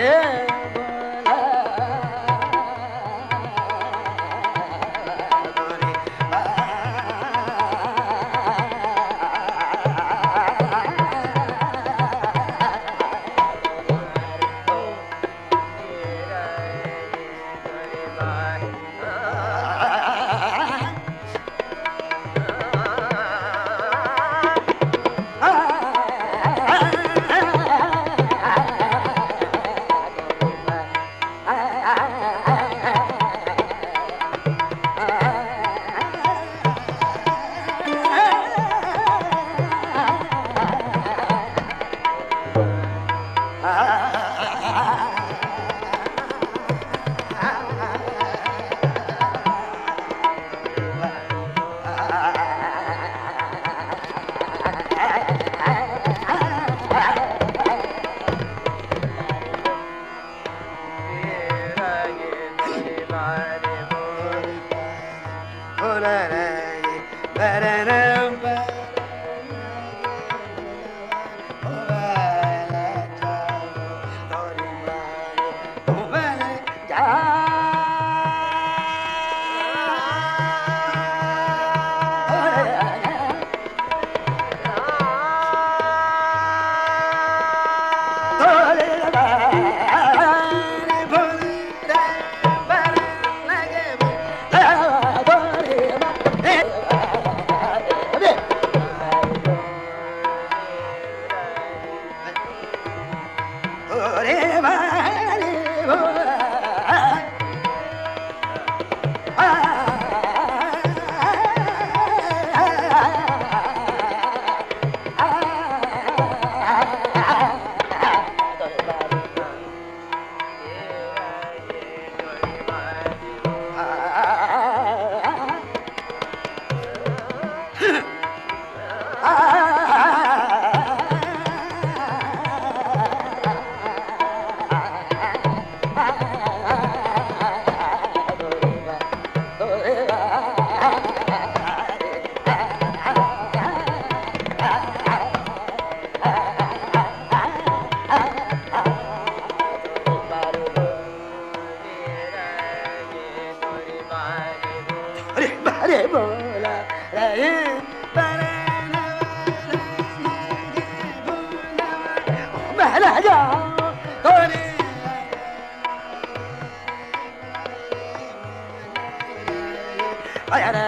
Ah da da da I had a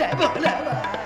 来吧来吧。